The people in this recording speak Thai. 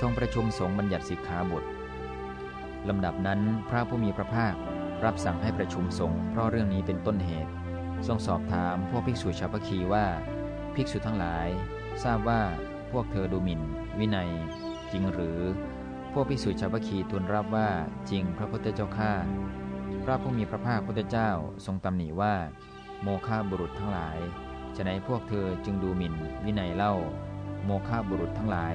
ทรงประชุมสงฆ์บัญญัติสิกขาบทลำดับนั้นพระผู้มีพระภาครับสั่งให้ประชุมสงฆ์เพราะเรื่องนี้เป็นต้นเหตุ ทรงสอบถามพวกภิกษุชาวพคีว่า ภิกษุทั้งหลาย ทราบว่าพวกเธอดูหมิ่น วินัย จริงหรือ พวกภิกษุชาวพคีทูลรับว่าจริงพระพุทธเจ้าข้าพระผู้มีพระภาคพุทธเจ้าทรงตำหนิว่า โมฆะบุรุษทั้งหลายฉะนั้นพวกเธอจึงดูหมิ่น วินัยเล่า โมฆะบุรุษทั้งหลาย